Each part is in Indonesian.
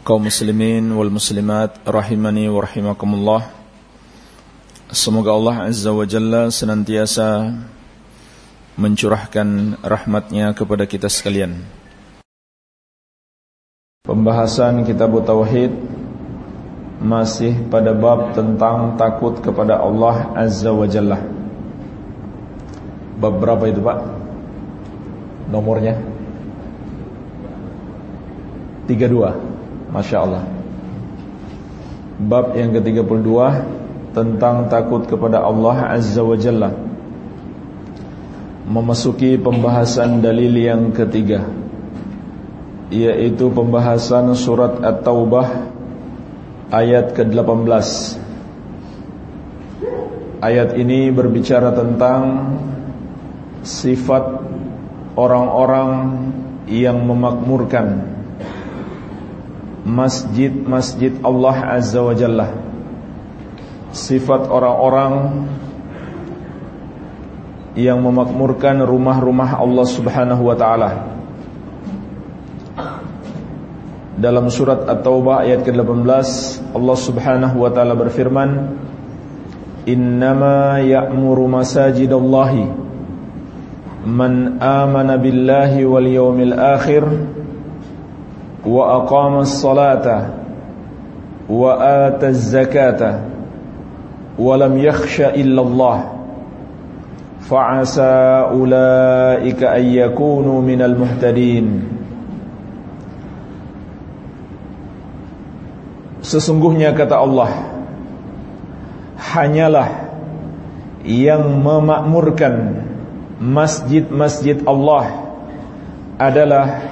kaum muslimin wal muslimat rahimani wa rahimakumullah Semoga Allah Azza wa Jalla senantiasa mencurahkan rahmatnya kepada kita sekalian Pembahasan kitab Tauhid masih pada bab tentang takut kepada Allah Azza wa Jalla Bab berapa itu Pak? Nomornya? 32 Masya Allah. Bab yang ke-32 Tentang takut kepada Allah Azza wa Jalla. Memasuki pembahasan dalil yang ketiga Yaitu pembahasan surat At-Taubah Ayat ke-18 Ayat ini berbicara tentang Sifat orang-orang yang memakmurkan masjid-masjid Allah Azza wa Jalla. Sifat orang-orang Yang memakmurkan rumah-rumah Allah Subhanahu wa ta'ala. Dalam surat At-Taubah ayat ke-18 Allah Subhanahu wa ta'ala berfirman Innama ya'muru masajidallahi Man amana billahi wal yawmil akhir وأقام الصلاة وآتى الزكاة ولم يخش إلا الله فعسى أولئك أن يكونوا من المهتدين Sesungguhnya kata Allah Hanyalah Yang memakmurkan Masjid-masjid Allah Adalah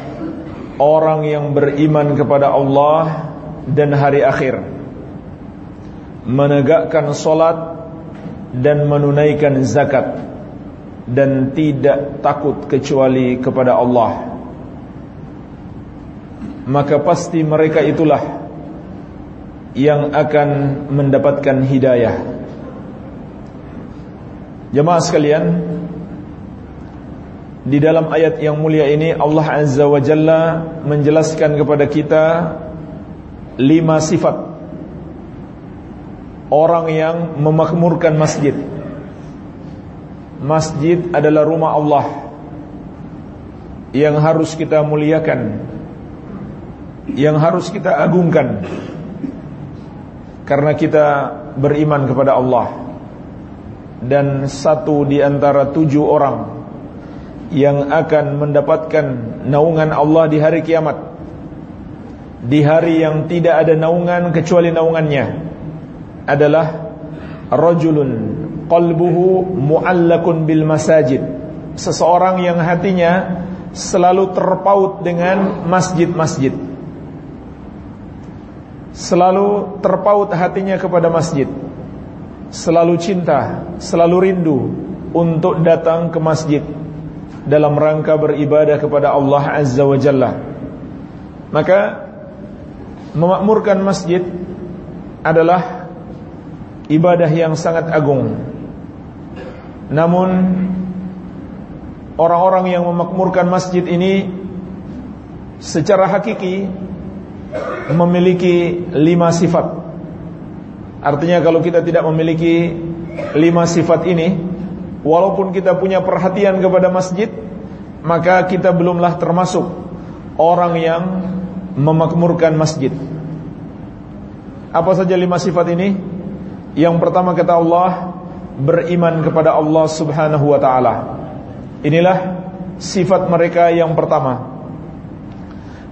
orang yang beriman kepada Allah dan hari akhir. Menegakkan solat dan menunaikan zakat dan tidak takut kecuali kepada Allah. Maka pasti mereka itulah yang akan mendapatkan hidayah. Jemaah sekalian di dalam ayat yang mulia ini Allah Azza wa Jalla menjelaskan kepada kita lima sifat orang yang memakmurkan masjid. Masjid adalah rumah Allah yang harus kita muliakan, yang harus kita agungkan karena kita beriman kepada Allah dan satu di antara tujuh orang yang akan mendapatkan naungan Allah di hari kiamat. Di hari yang tidak ada naungan kecuali naungannya adalah rajulun qalbuhu muallakun bil masajid. Seseorang yang hatinya selalu terpaut dengan masjid-masjid. Selalu terpaut hatinya kepada masjid. Selalu cinta selalu rindu untuk datang ke masjid dalam rangka beribadah kepada Allah Azza wa Jalla. Maka memakmurkan masjid adalah ibadah yang sangat agung. Namun orang-orang yang memakmurkan masjid ini secara hakiki memiliki lima sifat. Artinya kalau kita tidak memiliki lima sifat ini, Walaupun kita punya perhatian kepada masjid Maka kita belumlah termasuk Orang yang memakmurkan masjid Apa saja lima sifat ini? Yang pertama kata Allah Beriman kepada Allah subhanahu wa ta'ala Inilah sifat mereka yang pertama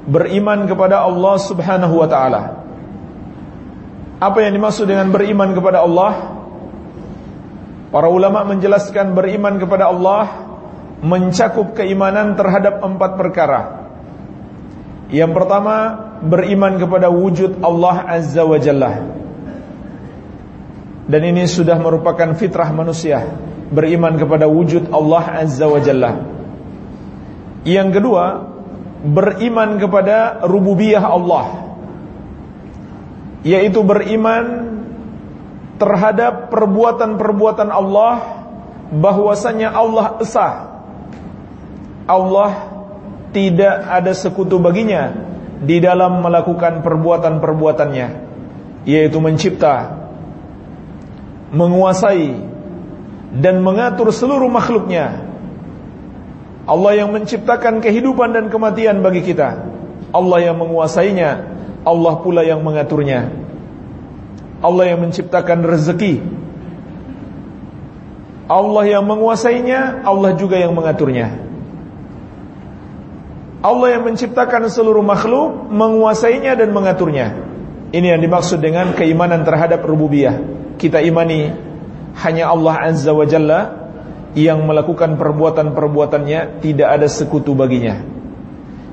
Beriman kepada Allah subhanahu wa ta'ala Apa yang dimaksud dengan beriman kepada Allah? Para ulama menjelaskan beriman kepada Allah mencakup keimanan terhadap empat perkara. Yang pertama, beriman kepada wujud Allah Azza wa Jalla. Dan ini sudah merupakan fitrah manusia, beriman kepada wujud Allah Azza wa Jalla. Yang kedua, beriman kepada rububiyah Allah. Yaitu beriman terhadap perbuatan-perbuatan Allah bahwasanya Allah esa. Allah tidak ada sekutu baginya di dalam melakukan perbuatan-perbuatannya yaitu mencipta menguasai dan mengatur seluruh makhluknya. Allah yang menciptakan kehidupan dan kematian bagi kita. Allah yang menguasainya. Allah pula yang mengaturnya Allah yang menciptakan rezeki Allah yang menguasainya Allah juga yang mengaturnya Allah yang menciptakan seluruh makhluk, menguasainya dan mengaturnya. Ini yang dimaksud dengan keimanan terhadap rububiyah. Kita imani hanya Allah Azza wa Jalla yang melakukan perbuatan-perbuatannya tidak ada sekutu baginya.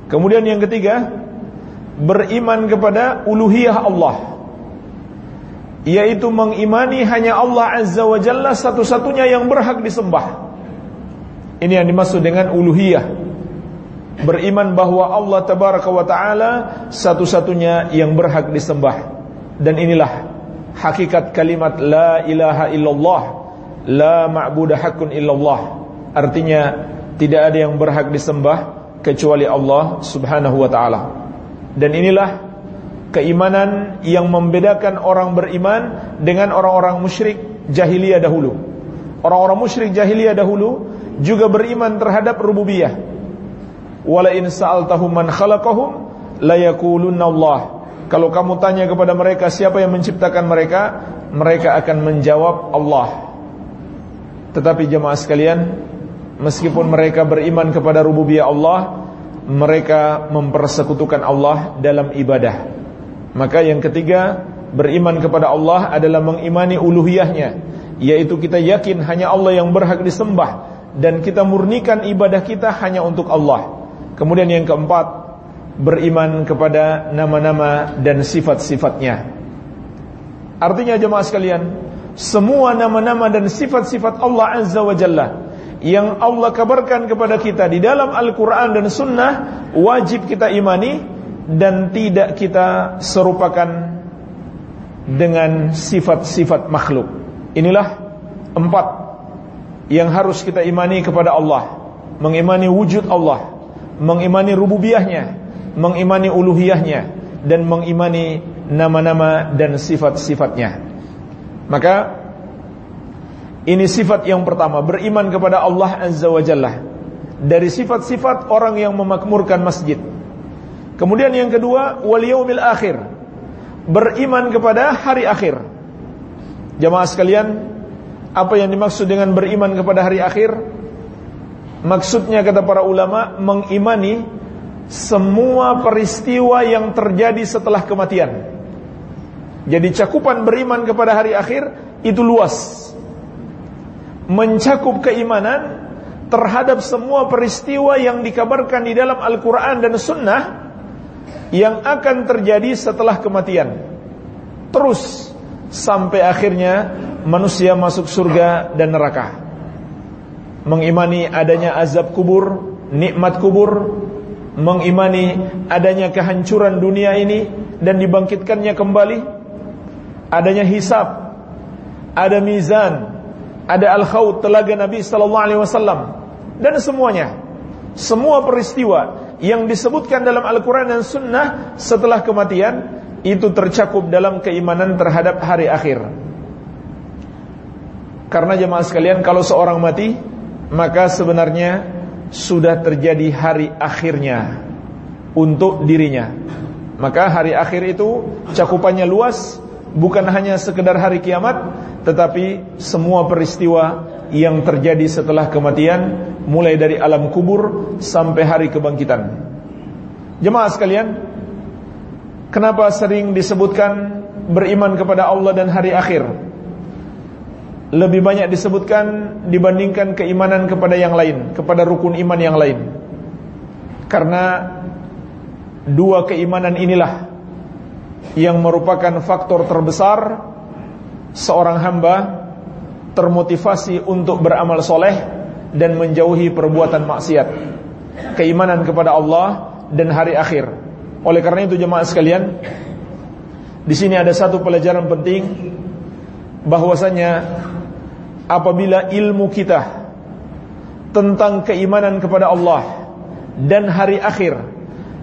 Kemudian yang ketiga, beriman kepada uluhiyah Allah. Yaitu mengimani hanya Allah Azza wa Jalla satu-satunya yang berhak disembah. Ini yang dimaksud dengan uluhiyah. Beriman bahwa Allah tabaraka wa taala satu-satunya yang berhak disembah. Dan inilah hakikat kalimat la ilaha illallah la ma'budu haqqun illallah. Artinya tidak ada yang berhak disembah kecuali Allah Subhanahu wa taala. Dan inilah keimanan yang membedakan orang beriman dengan orang-orang musyrik jahiliyah dahulu orang-orang musyrik jahiliyah dahulu juga beriman terhadap rububiyah Wala in sa'altahum man khalaqahum la yaqulunna Allah. Kalau kamu tanya kepada mereka siapa yang menciptakan mereka, mereka akan menjawab Allah. Tetapi jemaah sekalian, meskipun mereka beriman kepada rububiyah Allah, mereka mempersekutukan Allah dalam ibadah. Maka yang ketiga, beriman kepada Allah adalah mengimani uluhiyahnya, yaitu kita yakin hanya Allah yang berhak disembah dan kita murnikan ibadah kita hanya untuk Allah. Kemudian yang keempat Beriman kepada nama-nama dan sifat-sifatnya Artinya jemaah sekalian Semua nama-nama dan sifat-sifat Allah Azza wa Jalla Yang Allah kabarkan kepada kita Di dalam Al-Quran dan Sunnah Wajib kita imani Dan tidak kita serupakan Dengan sifat-sifat makhluk Inilah empat Yang harus kita imani kepada Allah Mengimani wujud Allah mengimani rububiyahnya, mengimani uluhiyahnya dan mengimani nama-nama dan sifat-sifatnya. Maka ini sifat yang pertama, beriman kepada Allah Azza wa Jalla. Dari sifat-sifat orang yang memakmurkan masjid. Kemudian yang kedua, wal yaumil akhir. Beriman kepada hari akhir. Jamaah sekalian, apa yang dimaksud dengan beriman kepada hari akhir? Maksudnya kata para ulama mengimani semua peristiwa yang terjadi setelah kematian. Jadi cakupan beriman kepada hari akhir itu luas. Mencakup keimanan terhadap semua peristiwa yang dikabarkan di dalam Al-Quran dan Sunnah yang akan terjadi setelah kematian. Terus sampai akhirnya manusia masuk surga dan neraka. Mengimani adanya azab kubur, nikmat kubur, mengimani adanya kehancuran dunia ini dan dibangkitkannya kembali, adanya hisab, ada mizan, ada al-khawt telaga Nabi sallallahu alaihi wasallam. Dan semuanya. Semua peristiwa yang disebutkan dalam Al-Qur'an dan Sunnah setelah kematian itu tercakup dalam keimanan terhadap hari akhir. Karena jemaah sekalian kalau seorang mati maka sebenarnya sudah terjadi hari akhirnya untuk dirinya. Maka hari akhir itu cakupannya luas, bukan hanya sekedar hari kiamat, tetapi semua peristiwa yang terjadi setelah kematian, mulai dari alam kubur sampai hari kebangkitan. Jemaah sekalian, kenapa sering disebutkan beriman kepada Allah dan hari akhir? lebih banyak disebutkan dibandingkan keimanan kepada yang lain, kepada rukun iman yang lain. Karena Dua keimanan inilah yang merupakan faktor terbesar seorang hamba termotivasi untuk beramal soleh dan menjauhi perbuatan maksiat. Keimanan kepada Allah dan hari akhir. Oleh karena itu jemaah sekalian, di sini ada satu pelajaran penting bahwasanya apabila ilmu kita tentang keimanan kepada Allah dan hari akhir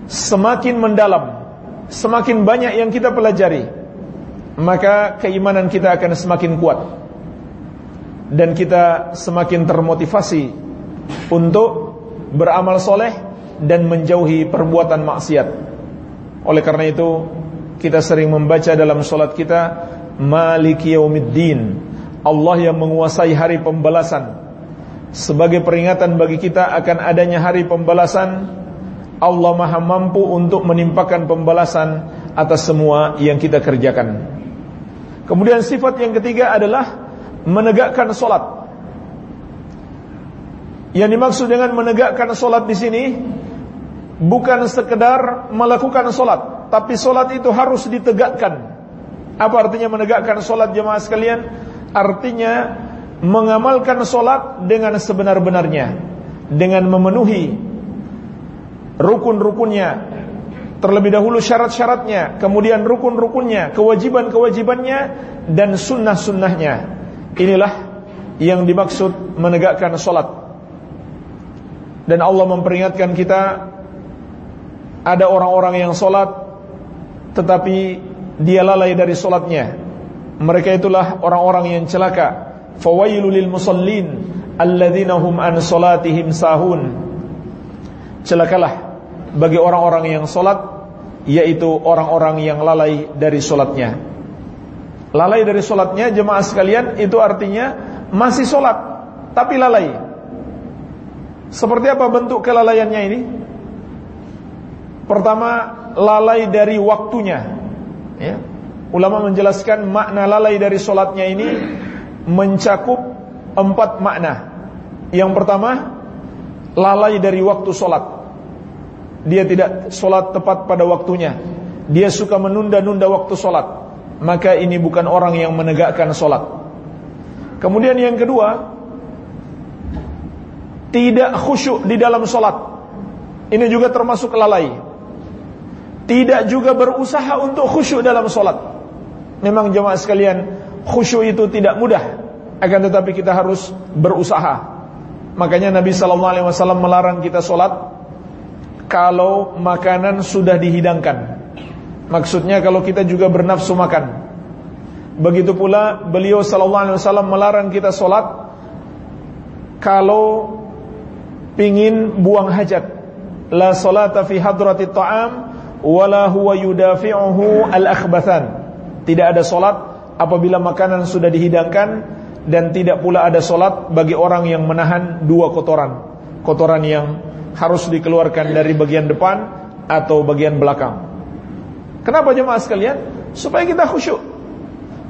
semakin mendalam, semakin banyak yang kita pelajari, maka keimanan kita akan semakin kuat dan kita semakin termotivasi untuk beramal soleh dan menjauhi perbuatan maksiat. Oleh karena itu, kita sering membaca dalam solat kita Maliki Yaumiddin. Allah yang menguasai hari pembalasan. Sebagai peringatan bagi kita akan adanya hari pembalasan Allah maha mampu untuk menimpakan pembalasan Atas semua yang kita kerjakan. Kemudian sifat yang ketiga adalah Menegakkan solat Yang dimaksud dengan menegakkan solat di sini Bukan sekedar melakukan solat Tapi solat itu harus ditegakkan apa artinya menegakkan solat jemaah sekalian? Artinya mengamalkan solat dengan sebenar-benarnya, dengan memenuhi rukun-rukunnya, terlebih dahulu syarat-syaratnya, kemudian rukun-rukunnya, kewajiban-kewajibannya, dan sunnah-sunnahnya. Inilah yang dimaksud menegakkan solat. Dan Allah memperingatkan kita ada orang-orang yang solat tetapi dia lalai dari solatnya. Mereka itulah orang-orang yang celaka. Fawailul musallin alladzina hum an salatihim sahun. Celakalah bagi orang-orang yang solat yaitu orang-orang yang lalai dari solatnya lalai dari solatnya jemaah sekalian itu artinya masih solat tapi lalai seperti apa bentuk kelalaiannya ini pertama lalai dari waktunya Ya. Ulama menjelaskan makna lalai dari solatnya ini mencakup empat makna. Yang pertama, lalai dari waktu solat. Dia tidak solat tepat pada waktunya. Dia suka menunda-nunda waktu solat. Maka ini bukan orang yang menegakkan solat. Kemudian yang kedua, tidak khusyuk di dalam solat. Ini juga termasuk lalai tidak juga berusaha untuk khusyuk dalam solat. Memang jemaah sekalian, khusyuk itu tidak mudah, akan tetapi kita harus berusaha. Makanya Nabi Sallallahu Alaihi Wasallam melarang kita solat kalau makanan sudah dihidangkan. Maksudnya kalau kita juga bernafsu makan. Begitu pula beliau Sallallahu Alaihi melarang kita solat kalau pingin buang hajat. La salata fi hadrati ta'am wala huwa yudafi'uhu al-akhbathan. Tidak ada solat apabila makanan sudah dihidangkan dan tidak pula ada solat bagi orang yang menahan dua kotoran. Kotoran yang harus dikeluarkan dari bagian depan atau bagian belakang. Kenapa jemaah sekalian? Supaya kita khusyuk.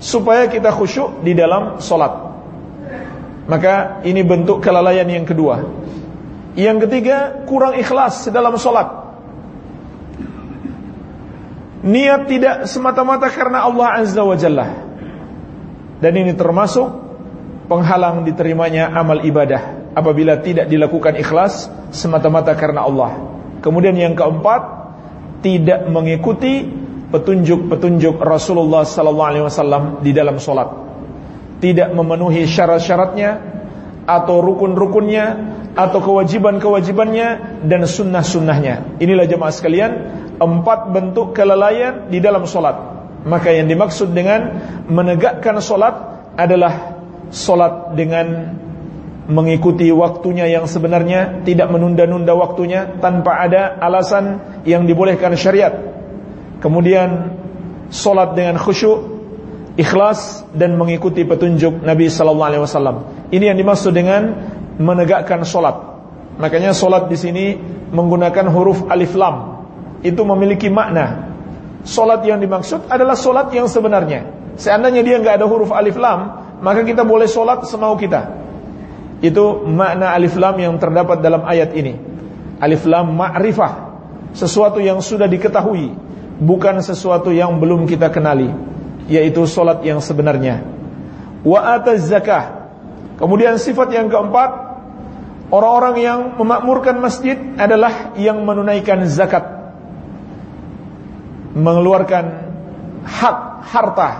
Supaya kita khusyuk di dalam solat. Maka ini bentuk kelalaian yang kedua. Yang ketiga, kurang ikhlas dalam solat. Niat tidak semata-mata karena Allah Azza wa Jalla Dan ini termasuk Penghalang diterimanya amal ibadah Apabila tidak dilakukan ikhlas Semata-mata karena Allah Kemudian yang keempat Tidak mengikuti petunjuk-petunjuk Rasulullah Sallallahu Alaihi Wasallam di dalam solat Tidak memenuhi syarat-syaratnya Atau rukun-rukunnya Atau kewajiban-kewajibannya Dan sunnah-sunnahnya Inilah jemaah sekalian empat bentuk kelalaian di dalam solat. Maka yang dimaksud dengan menegakkan solat adalah solat dengan mengikuti waktunya yang sebenarnya, tidak menunda-nunda waktunya tanpa ada alasan yang dibolehkan syariat. Kemudian solat dengan khusyuk, ikhlas dan mengikuti petunjuk Nabi sallallahu alaihi wasallam. Ini yang dimaksud dengan menegakkan solat. Makanya solat di sini menggunakan huruf alif lam itu memiliki makna. Solat yang dimaksud adalah solat yang sebenarnya. Seandainya dia nggak ada huruf alif lam, maka kita boleh solat semau kita. Itu makna alif lam yang terdapat dalam ayat ini. Alif lam ma'rifah. sesuatu yang sudah diketahui, bukan sesuatu yang belum kita kenali, yaitu solat yang sebenarnya. Wa ataz zakah. Kemudian sifat yang keempat, orang-orang yang memakmurkan masjid adalah yang menunaikan zakat. Mengeluarkan hak harta,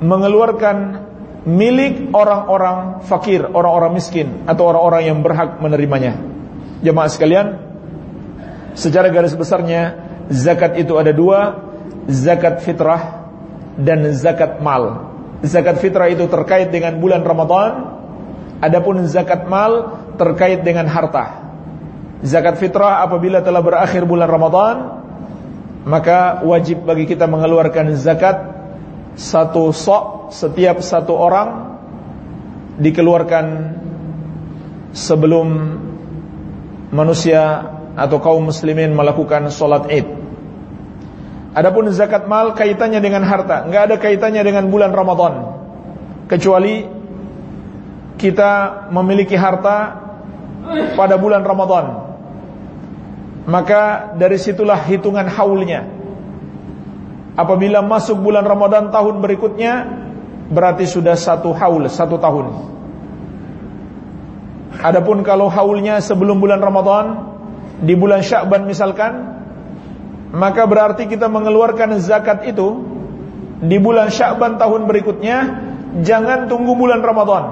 mengeluarkan milik orang-orang fakir, orang-orang miskin atau orang-orang yang berhak menerimanya. Jemaah sekalian, secara garis besarnya zakat itu ada dua, zakat fitrah dan zakat mal. Zakat fitrah itu terkait dengan bulan Ramadan, adapun zakat mal terkait dengan harta. Zakat fitrah apabila telah berakhir bulan Ramadan, maka wajib bagi kita mengeluarkan zakat satu sok setiap satu orang dikeluarkan sebelum manusia atau kaum muslimin melakukan solat id. Adapun zakat mal kaitannya dengan harta, nggak ada kaitannya dengan bulan Ramadan, kecuali kita memiliki harta pada bulan Ramadan. Maka dari situlah hitungan haulnya. Apabila masuk bulan Ramadan tahun berikutnya, berarti sudah satu haul, satu tahun. Adapun kalau haulnya sebelum bulan Ramadan, di bulan Sya'ban misalkan, maka berarti kita mengeluarkan zakat itu di bulan Sya'ban tahun berikutnya, jangan tunggu bulan Ramadan.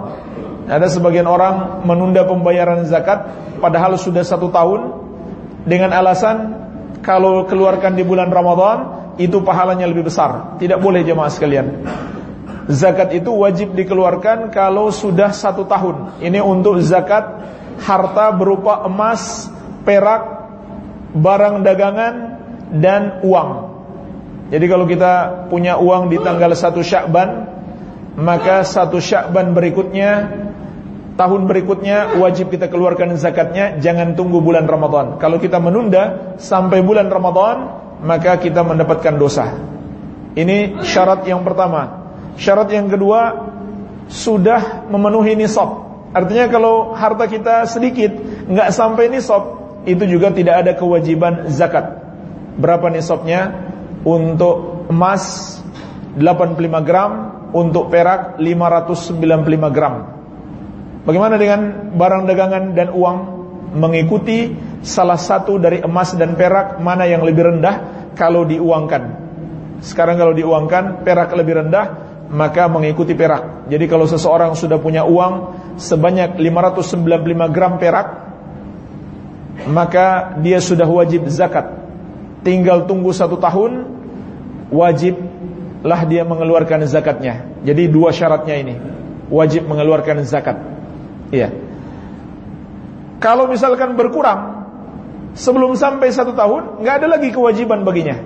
Ada sebagian orang menunda pembayaran zakat padahal sudah satu tahun dengan alasan kalau keluarkan di bulan Ramadan itu pahalanya lebih besar. Tidak boleh jemaah sekalian. Zakat itu wajib dikeluarkan kalau sudah satu tahun. Ini untuk zakat harta berupa emas, perak, barang dagangan, dan uang. Jadi kalau kita punya uang di tanggal 1 Syakban, maka satu Syakban berikutnya tahun berikutnya wajib kita keluarkan zakatnya jangan tunggu bulan Ramadan. Kalau kita menunda sampai bulan Ramadan maka kita mendapatkan dosa. Ini syarat yang pertama. Syarat yang kedua sudah memenuhi nisab. Artinya kalau harta kita sedikit nggak sampai nisab itu juga tidak ada kewajiban zakat berapa nisabnya untuk emas 85 gram untuk perak 595 gram Bagaimana dengan barang dagangan dan uang mengikuti salah satu dari emas dan perak mana yang lebih rendah kalau diuangkan. Sekarang kalau diuangkan perak lebih rendah maka mengikuti perak. Jadi kalau seseorang sudah punya uang sebanyak 595 gram perak maka dia sudah wajib zakat. Tinggal tunggu satu tahun wajiblah dia mengeluarkan zakatnya. Jadi dua syaratnya ini wajib mengeluarkan zakat. Iya. Kalau misalkan berkurang sebelum sampai satu tahun, nggak ada lagi kewajiban baginya.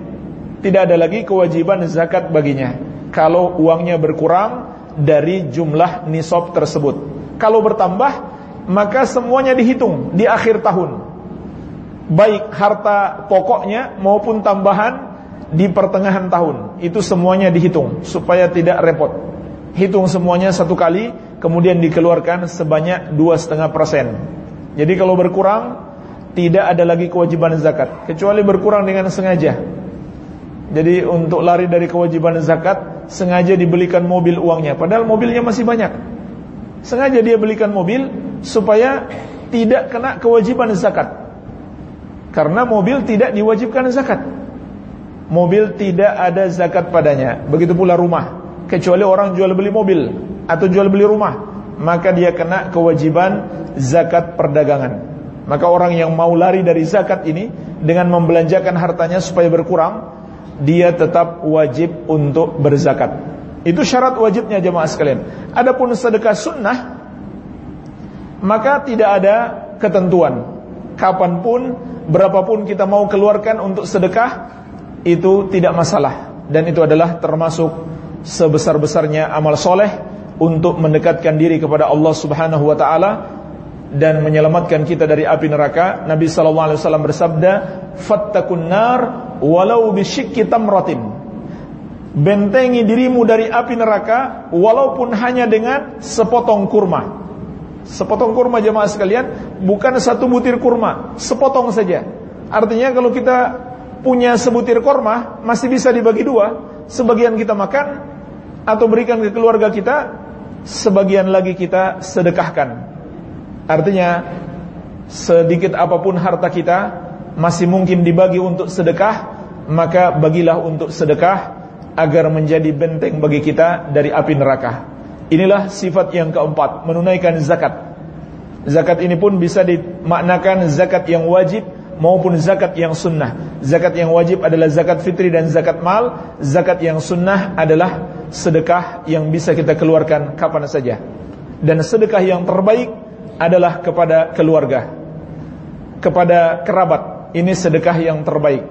Tidak ada lagi kewajiban zakat baginya. Kalau uangnya berkurang dari jumlah nisab tersebut. Kalau bertambah, maka semuanya dihitung di akhir tahun. Baik harta pokoknya maupun tambahan di pertengahan tahun. Itu semuanya dihitung supaya tidak repot. Hitung semuanya satu kali kemudian dikeluarkan sebanyak dua setengah persen. Jadi kalau berkurang tidak ada lagi kewajiban zakat kecuali berkurang dengan sengaja. Jadi untuk lari dari kewajiban zakat sengaja dibelikan mobil uangnya padahal mobilnya masih banyak. Sengaja dia belikan mobil supaya tidak kena kewajiban zakat. Karena mobil tidak diwajibkan zakat. Mobil tidak ada zakat padanya. Begitu pula rumah. Kecuali orang jual beli mobil atau jual beli rumah, maka dia kena kewajiban zakat perdagangan. Maka orang yang mau lari dari zakat ini dengan membelanjakan hartanya supaya berkurang, dia tetap wajib untuk berzakat. Itu syarat wajibnya jemaah sekalian. Adapun sedekah sunnah, maka tidak ada ketentuan. Kapan pun, berapapun kita mau keluarkan untuk sedekah, itu tidak masalah. Dan itu adalah termasuk sebesar-besarnya amal soleh untuk mendekatkan diri kepada Allah Subhanahu wa taala dan menyelamatkan kita dari api neraka. Nabi sallallahu alaihi wasallam bersabda, "Fattakun nar walau bisyikki tamratin." Bentengi dirimu dari api neraka walaupun hanya dengan sepotong kurma. Sepotong kurma jemaah sekalian, bukan satu butir kurma, sepotong saja. Artinya kalau kita punya sebutir korma masih bisa dibagi dua, sebagian kita makan atau berikan ke keluarga kita, sebagian lagi kita sedekahkan. Artinya sedikit apa pun harta kita masih mungkin dibagi untuk sedekah, maka bagilah untuk sedekah agar menjadi benteng bagi kita dari api neraka. Inilah sifat yang keempat, menunaikan zakat. Zakat ini pun bisa dimaknakan zakat yang wajib maupun zakat yang sunnah. Zakat yang wajib adalah zakat fitri dan zakat mal. Zakat yang sunnah adalah sedekah yang bisa kita keluarkan kapan saja. Dan sedekah yang terbaik adalah kepada keluarga, kepada kerabat. Ini sedekah yang terbaik.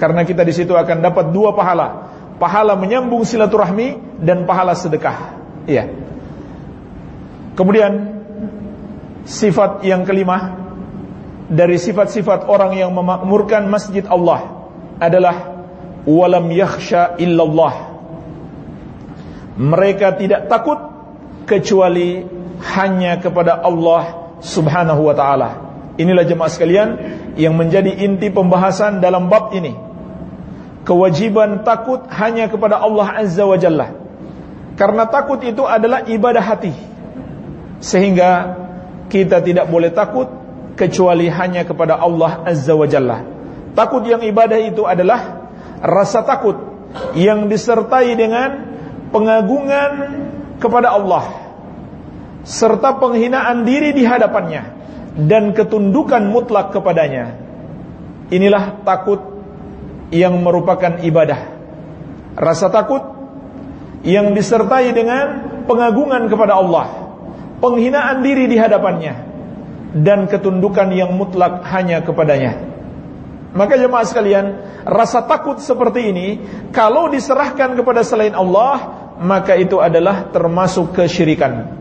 Karena kita di situ akan dapat dua pahala. Pahala menyambung silaturahmi dan pahala sedekah. Iya. Kemudian sifat yang kelima dari sifat-sifat orang yang memakmurkan masjid Allah adalah walam yakhsha illallah. Mereka tidak takut kecuali hanya kepada Allah Subhanahu wa taala. Inilah jemaah sekalian yang menjadi inti pembahasan dalam bab ini. Kewajiban takut hanya kepada Allah Azza wa Jalla. Karena takut itu adalah ibadah hati. Sehingga kita tidak boleh takut kecuali hanya kepada Allah Azza wa Jalla. Takut yang ibadah itu adalah rasa takut yang disertai dengan pengagungan kepada Allah serta penghinaan diri di hadapannya dan ketundukan mutlak kepadanya. Inilah takut yang merupakan ibadah. Rasa takut yang disertai dengan pengagungan kepada Allah, penghinaan diri di hadapannya dan ketundukan yang mutlak hanya kepadanya. Maka jemaah sekalian, rasa takut seperti ini kalau diserahkan kepada selain Allah, maka itu adalah termasuk kesyirikan.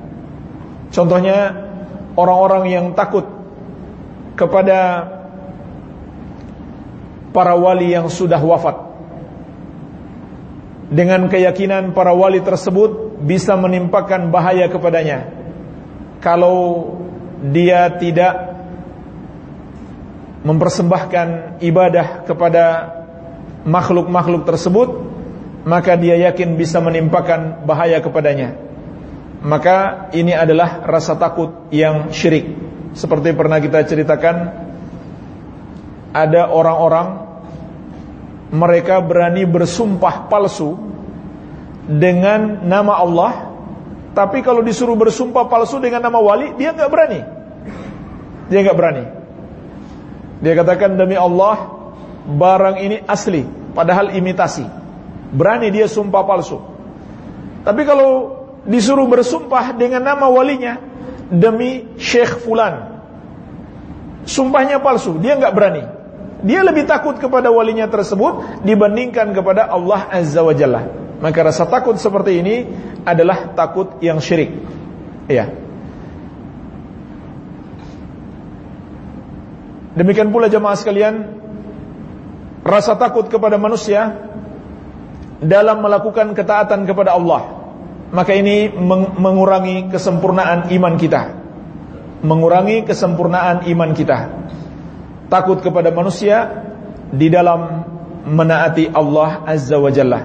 Contohnya orang-orang yang takut kepada para wali yang sudah wafat. Dengan keyakinan para wali tersebut bisa menimpakan bahaya kepadanya. Kalau dia tidak mempersembahkan ibadah kepada makhluk-makhluk tersebut maka dia yakin bisa menimpakan bahaya kepadanya maka ini adalah rasa takut yang syirik seperti pernah kita ceritakan ada orang-orang mereka berani bersumpah palsu dengan nama Allah tapi kalau disuruh bersumpah palsu dengan nama wali, dia nggak berani. Dia nggak berani. Dia katakan demi Allah, barang ini asli, padahal imitasi. Berani dia sumpah palsu. Tapi kalau disuruh bersumpah dengan nama walinya, demi Syekh Fulan, sumpahnya palsu, dia nggak berani. Dia lebih takut kepada walinya tersebut dibandingkan kepada Allah Azza wa Jalla. Maka rasa takut seperti ini adalah takut yang syirik. Ya. Demikian pula jemaah sekalian, rasa takut kepada manusia dalam melakukan ketaatan kepada Allah. Maka ini mengurangi kesempurnaan iman kita. Mengurangi kesempurnaan iman kita. Takut kepada manusia di dalam menaati Allah Azza wa Jalla.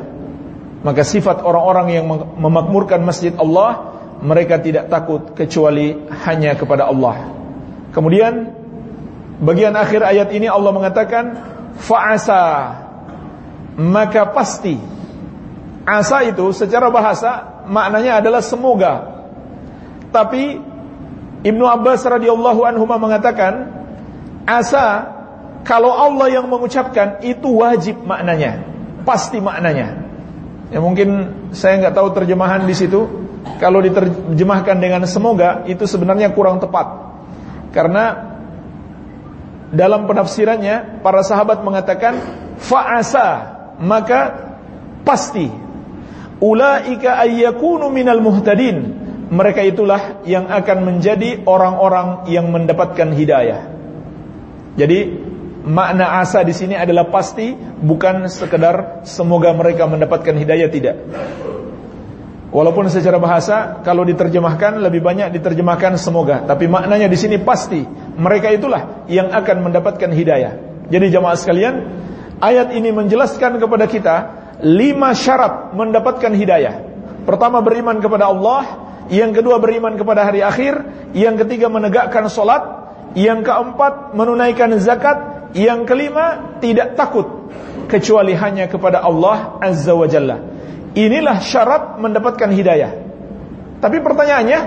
Maka sifat orang-orang yang memakmurkan masjid Allah Mereka tidak takut kecuali hanya kepada Allah. Kemudian Bagian akhir ayat ini Allah mengatakan Fa'asa. Maka pasti Asa itu secara bahasa Maknanya adalah semoga. Tapi Ibnu Abbas radhiyallahu anhu mengatakan Asa Kalau Allah yang mengucapkan Itu wajib maknanya Pasti maknanya Ya mungkin saya nggak tahu terjemahan di situ. Kalau diterjemahkan dengan semoga itu sebenarnya kurang tepat. Karena dalam penafsirannya para sahabat mengatakan fa'asa maka pasti ulaika ayyakunu minal muhtadin. Mereka itulah yang akan menjadi orang-orang yang mendapatkan hidayah. Jadi makna asa di sini adalah pasti bukan sekedar semoga mereka mendapatkan hidayah tidak. Walaupun secara bahasa kalau diterjemahkan lebih banyak diterjemahkan semoga, tapi maknanya di sini pasti mereka itulah yang akan mendapatkan hidayah. Jadi jamaah sekalian, ayat ini menjelaskan kepada kita lima syarat mendapatkan hidayah. Pertama beriman kepada Allah, yang kedua beriman kepada hari akhir, yang ketiga menegakkan solat, yang keempat menunaikan zakat, yang kelima tidak takut kecuali hanya kepada Allah Azza wa Jalla. Inilah syarat mendapatkan hidayah. Tapi pertanyaannya,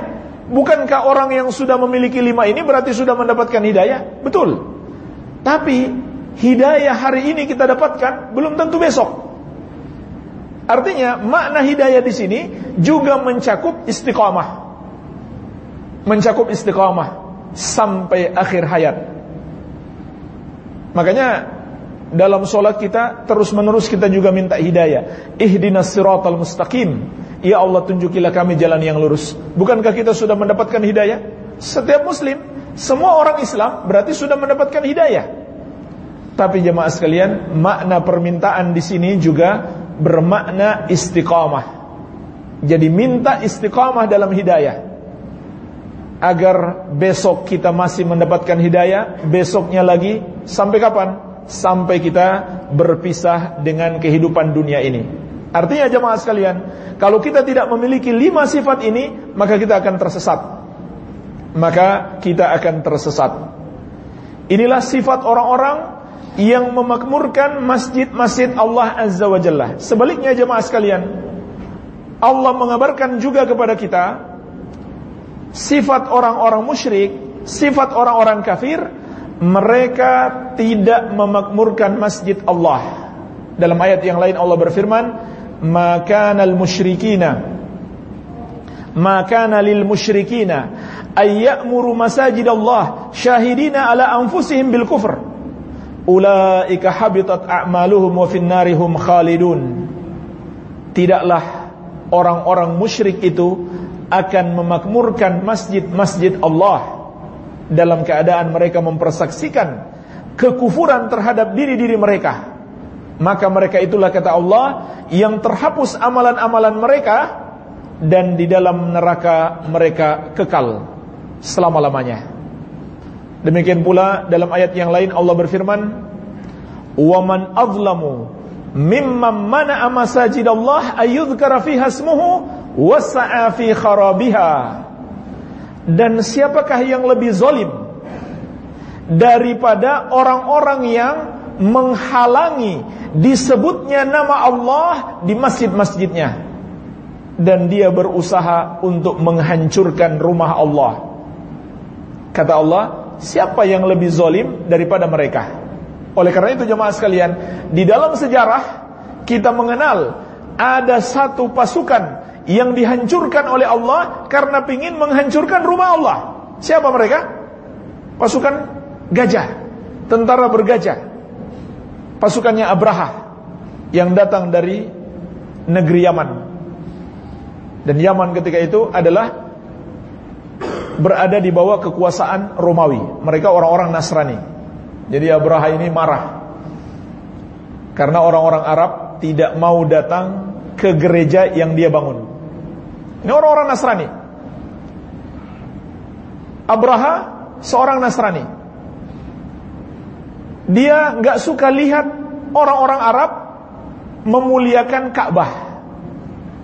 bukankah orang yang sudah memiliki lima ini berarti sudah mendapatkan hidayah? Betul. Tapi hidayah hari ini kita dapatkan belum tentu besok. Artinya makna hidayah di sini juga mencakup istiqamah. Mencakup istiqamah sampai akhir hayat. Makanya dalam solat kita terus-menerus kita juga minta hidayah. Ihdinas siratal mustaqim. Ya Allah tunjukilah kami jalan yang lurus. Bukankah kita sudah mendapatkan hidayah? Setiap muslim, semua orang Islam berarti sudah mendapatkan hidayah. Tapi jemaah sekalian, makna permintaan di sini juga bermakna istiqamah. Jadi minta istiqamah dalam hidayah. Agar besok kita masih mendapatkan hidayah, besoknya lagi sampai kapan? sampai kita berpisah dengan kehidupan dunia ini. Artinya jemaah sekalian, kalau kita tidak memiliki lima sifat ini, maka kita akan tersesat. Maka kita akan tersesat. Inilah sifat orang-orang yang memakmurkan masjid-masjid Allah Azza wa Jalla. Sebaliknya jemaah sekalian, Allah mengabarkan juga kepada kita sifat orang-orang musyrik, sifat orang-orang kafir mereka tidak memakmurkan masjid Allah. Dalam ayat yang lain Allah berfirman, "Maka al musyrikina maka lil musyrikina ay ya'muru masajid Allah syahidina ala anfusihim bil kufr. Ulaika habitat a'maluhum wa fin narihum khalidun." Tidaklah orang-orang musyrik itu akan memakmurkan masjid-masjid Allah. Dalam keadaan mereka mempersaksikan kekufuran terhadap diri-diri mereka. Maka mereka itulah kata Allah yang terhapus amalan-amalan mereka dan di dalam neraka mereka kekal selama-lamanya. Demikian pula dalam ayat yang lain Allah berfirman waman azlamu mimman mana'a masajidallah ayyudhkara fiha ismuhu wasa'a fi dan siapakah yang lebih zolim daripada orang-orang yang menghalangi disebutnya nama Allah di masjid-masjidnya dan dia berusaha untuk menghancurkan rumah Allah. Kata Allah, siapa yang lebih zolim daripada mereka? Oleh karena itu jemaah sekalian, di dalam sejarah kita mengenal ada satu pasukan yang dihancurkan oleh Allah karena ingin menghancurkan rumah Allah. Siapa mereka? Pasukan gajah, tentara bergajah. Pasukannya Abraha yang datang dari negeri Yaman. Dan Yaman ketika itu adalah berada di bawah kekuasaan Romawi. Mereka orang-orang Nasrani. Jadi Abraha ini marah. Karena orang-orang Arab tidak mau datang ke gereja yang dia bangun. Ini orang-orang Nasrani. Abraha seorang Nasrani. Dia nggak suka lihat orang-orang Arab memuliakan Ka'bah,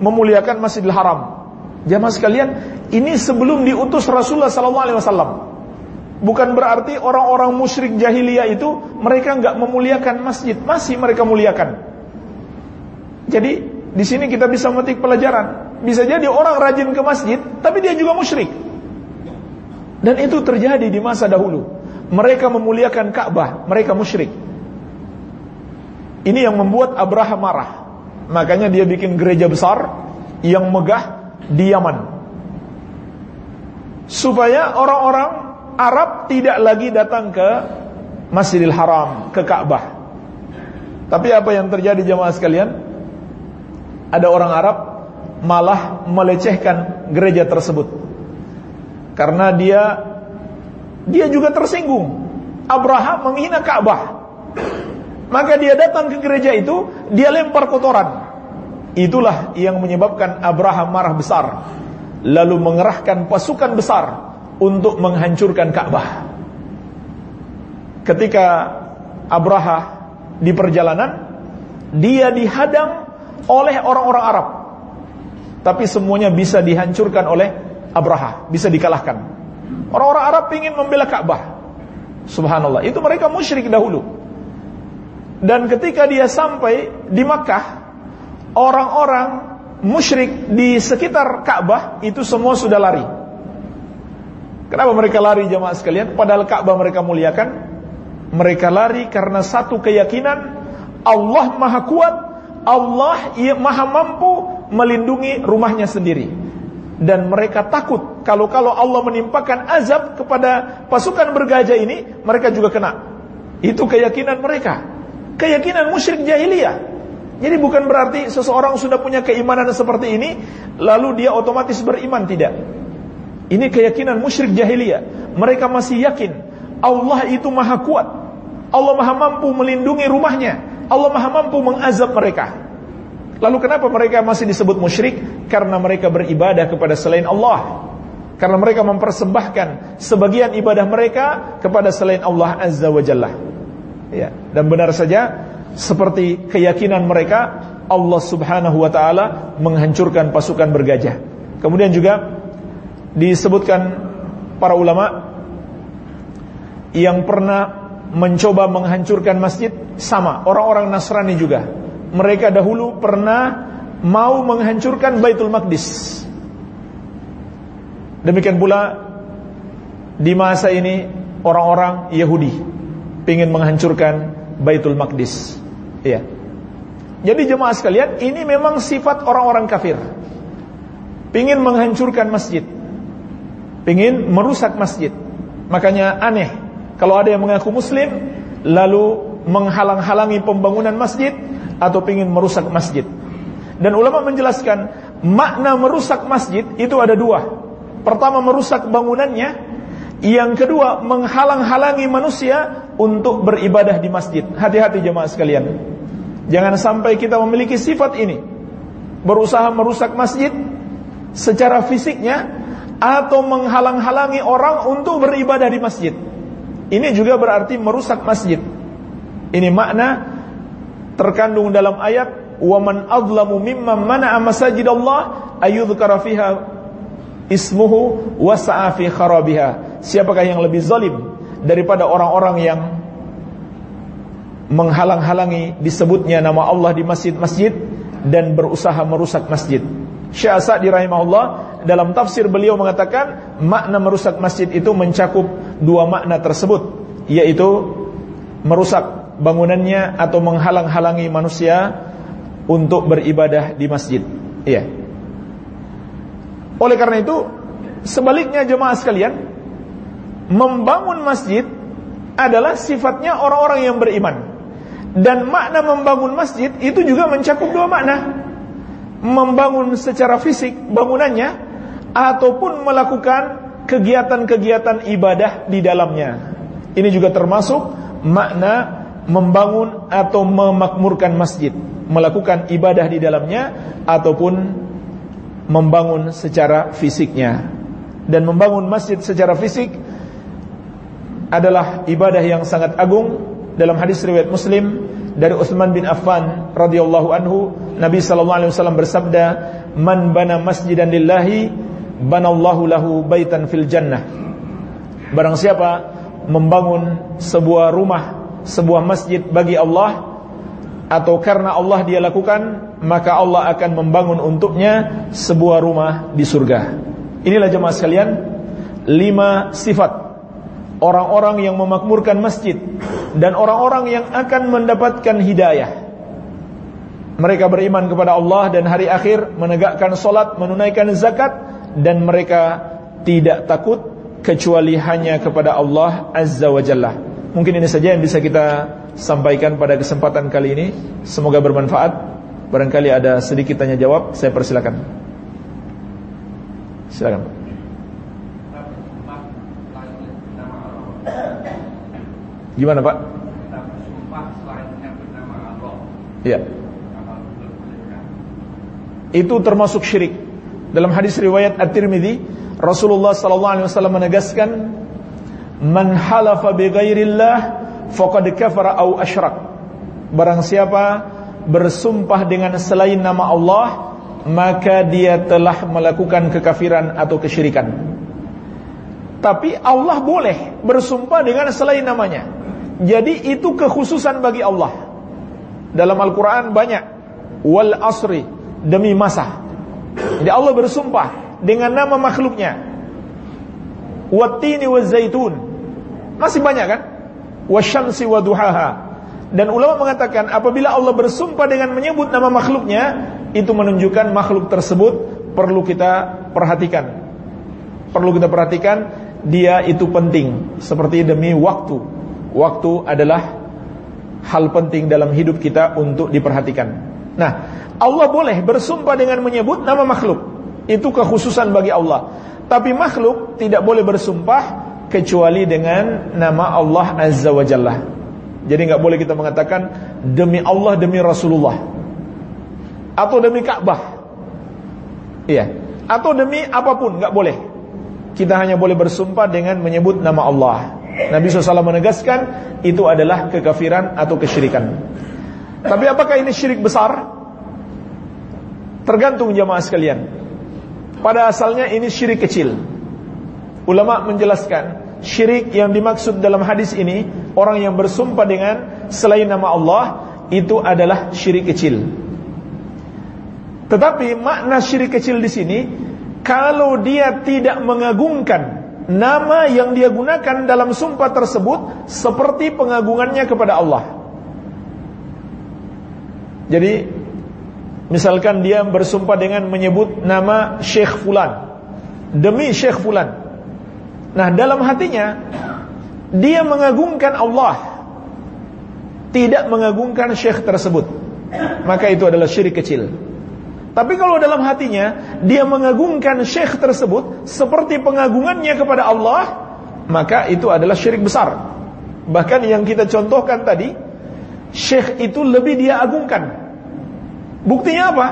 memuliakan Masjidil Haram. Jamaah sekalian, ini sebelum diutus Rasulullah wasallam. Bukan berarti orang-orang musyrik jahiliyah itu mereka nggak memuliakan masjid, masih mereka muliakan. Jadi di sini kita bisa memetik pelajaran bisa jadi orang rajin ke masjid, tapi dia juga musyrik. Dan itu terjadi di masa dahulu. Mereka memuliakan Ka'bah, mereka musyrik. Ini yang membuat Abraham marah. Makanya dia bikin gereja besar yang megah di Yaman. Supaya orang-orang Arab tidak lagi datang ke Masjidil Haram, ke Ka'bah. Tapi apa yang terjadi jemaah sekalian? Ada orang Arab malah melecehkan gereja tersebut. Karena dia dia juga tersinggung. Abraham menghina Ka'bah. Maka dia datang ke gereja itu, dia lempar kotoran. Itulah yang menyebabkan Abraham marah besar. Lalu mengerahkan pasukan besar untuk menghancurkan Ka'bah. Ketika Abraha di perjalanan dia dihadang oleh orang-orang Arab. Tapi semuanya bisa dihancurkan oleh Abraha, bisa dikalahkan. Orang-orang Arab ingin membela Ka'bah. Subhanallah, itu mereka musyrik dahulu. Dan ketika dia sampai di Makkah, orang-orang musyrik di sekitar Ka'bah itu semua sudah lari. Kenapa mereka lari jemaah sekalian? Padahal Ka'bah mereka muliakan. Mereka lari karena satu keyakinan Allah maha kuat, Allah maha mampu melindungi rumahnya sendiri. Dan mereka takut kalau-kalau Allah menimpakan azab kepada pasukan bergajah ini, mereka juga kena. Itu keyakinan mereka. Keyakinan musyrik jahiliyah. Jadi bukan berarti seseorang sudah punya keimanan seperti ini, lalu dia otomatis beriman, tidak. Ini keyakinan musyrik jahiliyah. Mereka masih yakin Allah itu maha kuat. Allah maha mampu melindungi rumahnya. Allah maha mampu mengazab mereka. Lalu kenapa mereka masih disebut musyrik? Karena mereka beribadah kepada selain Allah. Karena mereka mempersembahkan sebagian ibadah mereka kepada selain Allah Azza wa Jalla. Ya, dan benar saja seperti keyakinan mereka Allah Subhanahu wa taala menghancurkan pasukan bergajah. Kemudian juga disebutkan para ulama yang pernah mencoba menghancurkan masjid sama orang-orang Nasrani juga. Mereka dahulu pernah mau menghancurkan Baitul Maqdis. Demikian pula di masa ini orang-orang Yahudi ingin menghancurkan Baitul Maqdis. Iya. Jadi jemaah sekalian, ini memang sifat orang-orang kafir. Pingin menghancurkan masjid. Pingin merusak masjid. Makanya aneh kalau ada yang mengaku muslim lalu menghalang-halangi pembangunan masjid atau ingin merusak masjid. Dan ulama menjelaskan makna merusak masjid itu ada dua. Pertama merusak bangunannya, yang kedua menghalang-halangi manusia untuk beribadah di masjid. Hati-hati jemaah sekalian. Jangan sampai kita memiliki sifat ini. Berusaha merusak masjid secara fisiknya atau menghalang-halangi orang untuk beribadah di masjid. Ini juga berarti merusak masjid. Ini makna terkandung dalam ayat wa man adlamu mimman mana'a masajidallah ayyudhkara fiha ismuhu wa sa'a fi kharabiha. Siapakah yang lebih zalim daripada orang-orang yang menghalang-halangi disebutnya nama Allah di masjid-masjid dan berusaha merusak masjid. Syekh Sa'di rahimahullah dalam tafsir beliau mengatakan makna merusak masjid itu mencakup dua makna tersebut yaitu merusak bangunannya atau menghalang-halangi manusia untuk beribadah di masjid. Iya. Oleh karena itu, sebaliknya jemaah sekalian, membangun masjid adalah sifatnya orang-orang yang beriman. Dan makna membangun masjid itu juga mencakup dua makna. Membangun secara fisik bangunannya ataupun melakukan kegiatan-kegiatan ibadah di dalamnya. Ini juga termasuk makna membangun atau memakmurkan masjid, melakukan ibadah di dalamnya ataupun membangun secara fisiknya. Dan membangun masjid secara fisik adalah ibadah yang sangat agung dalam hadis riwayat Muslim dari Utsman bin Affan radhiyallahu anhu Nabi sallallahu alaihi wasallam bersabda man bana masjidan lillahi banallahu lahu baitan fil jannah barang siapa membangun sebuah rumah sebuah masjid bagi Allah atau karena Allah dia lakukan maka Allah akan membangun untuknya sebuah rumah di surga inilah jemaah sekalian lima sifat orang-orang yang memakmurkan masjid dan orang-orang yang akan mendapatkan hidayah mereka beriman kepada Allah dan hari akhir menegakkan solat menunaikan zakat dan mereka tidak takut kecuali hanya kepada Allah Azza wa Jalla. Mungkin ini saja yang bisa kita sampaikan pada kesempatan kali ini. Semoga bermanfaat. Barangkali ada sedikit tanya jawab, saya persilakan. Silakan. Gimana Pak? Ya. Itu termasuk syirik. Dalam hadis riwayat At-Tirmidzi, Rasulullah sallallahu alaihi wasallam menegaskan, "Man halafa bi ghairillah faqad kafara au asyrak. Barang siapa bersumpah dengan selain nama Allah, maka dia telah melakukan kekafiran atau kesyirikan. Tapi Allah boleh bersumpah dengan selain namanya. Jadi itu kekhususan bagi Allah. Dalam Al-Quran banyak. Wal asri, demi masa. Jadi Allah bersumpah dengan nama makhluknya. Wattini wa zaitun. Masih banyak kan? Wasyamsi wa duhaha. Dan ulama mengatakan apabila Allah bersumpah dengan menyebut nama makhluknya, itu menunjukkan makhluk tersebut perlu kita perhatikan. Perlu kita perhatikan dia itu penting seperti demi waktu. Waktu adalah hal penting dalam hidup kita untuk diperhatikan. Nah, Allah boleh bersumpah dengan menyebut nama makhluk. Itu kekhususan bagi Allah. Tapi makhluk tidak boleh bersumpah kecuali dengan nama Allah Azza wa Jalla. Jadi nggak boleh kita mengatakan demi Allah demi Rasulullah atau demi Ka'bah. Iya. Atau demi apa pun nggak boleh. Kita hanya boleh bersumpah dengan menyebut nama Allah. Nabi SAW menegaskan itu adalah kekafiran atau kesyirikan. Tapi apakah ini syirik besar? Tergantung jamaah sekalian. Pada asalnya ini syirik kecil. Ulama menjelaskan syirik yang dimaksud dalam hadis ini orang yang bersumpah dengan selain nama Allah itu adalah syirik kecil. Tetapi makna syirik kecil di sini kalau dia tidak mengagungkan nama yang dia gunakan dalam sumpah tersebut seperti pengagungannya kepada Allah. Jadi misalkan dia bersumpah dengan menyebut nama Syekh Fulan demi Syekh Fulan Nah dalam hatinya Dia mengagungkan Allah. Tidak mengagungkan syekh tersebut. Maka itu adalah syirik kecil. Tapi kalau dalam hatinya Dia mengagungkan syekh tersebut Seperti pengagungannya kepada Allah Maka itu adalah syirik besar. Bahkan yang kita contohkan tadi Syekh itu lebih dia agungkan. Buktinya apa?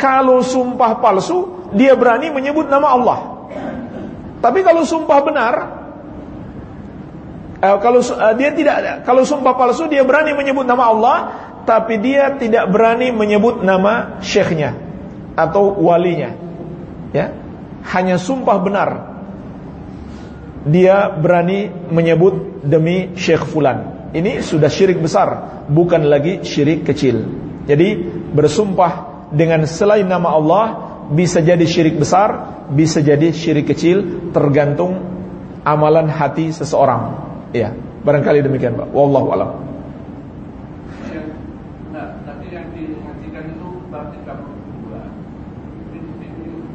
Kalau sumpah palsu Dia berani menyebut nama Allah tapi kalau sumpah benar, eh, kalau eh, dia tidak, kalau sumpah palsu dia berani menyebut nama Allah, tapi dia tidak berani menyebut nama syekhnya atau walinya, ya, hanya sumpah benar. Dia berani menyebut demi syekh fulan. Ini sudah syirik besar, bukan lagi syirik kecil. Jadi bersumpah dengan selain nama Allah bisa jadi syirik besar, bisa jadi syirik kecil, tergantung amalan hati seseorang. Ya, barangkali demikian, Pak. Wallahu a'lam. Nah, tadi yang dihajikan itu berarti kamu dua. Ini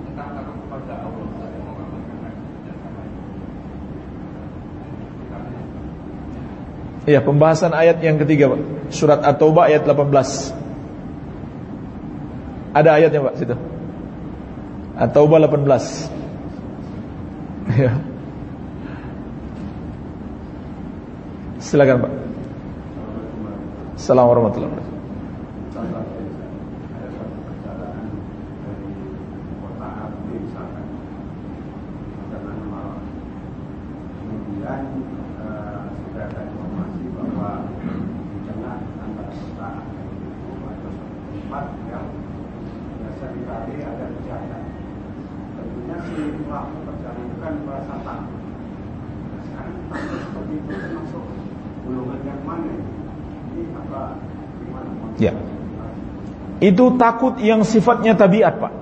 tentang takut kepada Allah saya mengamalkan Iya, pembahasan ayat yang ketiga, Pak. Surat At-Taubah ayat 18. Ada ayatnya, Pak, situ. At-Taubah 18 Ya. Silakan Pak. Assalamualaikum warahmatullahi wabarakatuh Ya. Itu takut yang sifatnya tabiat, Pak.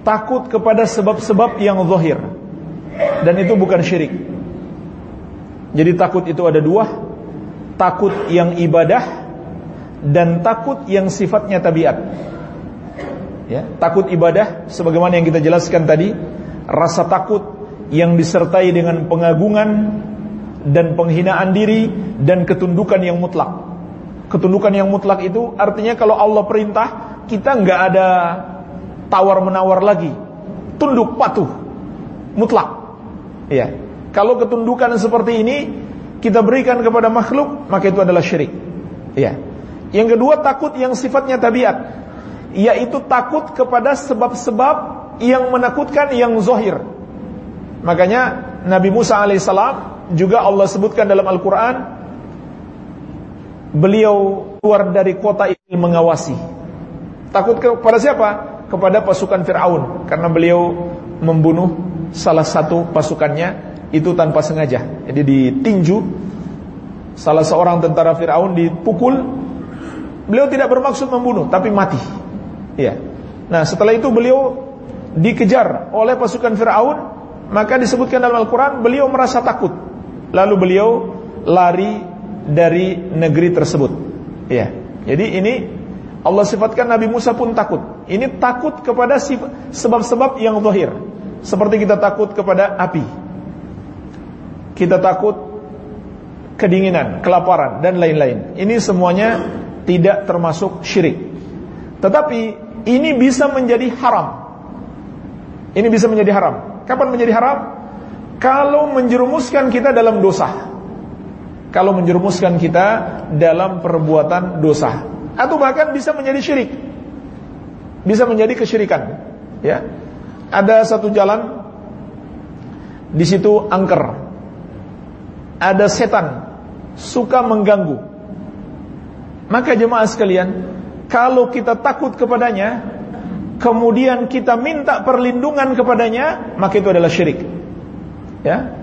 Takut kepada sebab-sebab yang zahir. Dan itu bukan syirik. Jadi takut itu ada dua, takut yang ibadah dan takut yang sifatnya tabiat. Ya, takut ibadah sebagaimana yang kita jelaskan tadi, rasa takut yang disertai dengan pengagungan dan penghinaan diri dan ketundukan yang mutlak. Ketundukan yang mutlak itu artinya kalau Allah perintah, kita nggak ada tawar-menawar lagi. Tunduk patuh. Mutlak. Iya. Kalau ketundukan seperti ini kita berikan kepada makhluk, maka itu adalah syirik. Iya. Yang kedua takut yang sifatnya tabiat, yaitu takut kepada sebab-sebab yang menakutkan yang zohir. Makanya Nabi Musa alaihissalam juga Allah sebutkan dalam Al-Quran Beliau keluar dari kota ini mengawasi. Takut kepada siapa? Kepada pasukan Fir'aun. Karena beliau membunuh salah satu pasukannya Itu tanpa sengaja. Jadi ditinju Salah seorang tentara Fir'aun dipukul. Beliau tidak bermaksud membunuh Tapi mati. Ya. Nah setelah itu beliau Dikejar oleh pasukan Fir'aun. Maka disebutkan dalam Al-Quran Beliau merasa takut. Lalu beliau lari dari negeri tersebut. Ya. Jadi ini Allah sifatkan Nabi Musa pun takut. Ini takut kepada sebab-sebab yang zahir. Seperti kita takut kepada api. Kita takut kedinginan, kelaparan dan lain-lain. Ini semuanya tidak termasuk syirik. Tetapi ini bisa menjadi haram. Ini bisa menjadi haram. Kapan menjadi haram? kalau menjerumuskan kita dalam dosa. Kalau menjerumuskan kita dalam perbuatan dosa atau bahkan bisa menjadi syirik. Bisa menjadi kesyirikan, ya. Ada satu jalan di situ angker. Ada setan suka mengganggu. Maka jemaah sekalian, kalau kita takut kepadanya, kemudian kita minta perlindungan kepadanya, maka itu adalah syirik ya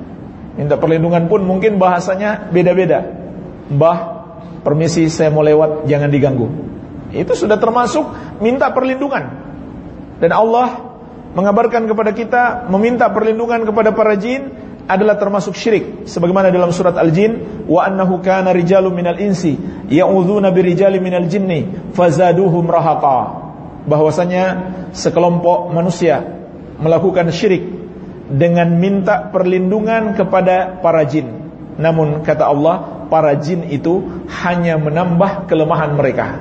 minta perlindungan pun mungkin bahasanya beda-beda. Mbah permisi saya mau lewat jangan diganggu. Itu sudah termasuk minta perlindungan. Dan Allah mengabarkan kepada kita meminta perlindungan kepada para jin adalah termasuk syirik. Sebagaimana dalam surat Al-Jin wa annahu kana rijalun minal insi ya'udzuna birijalin minal jinni fazaduhum rahaqa. Bahwasanya sekelompok manusia melakukan syirik dengan minta perlindungan kepada para jin. Namun kata Allah, para jin itu hanya menambah kelemahan mereka.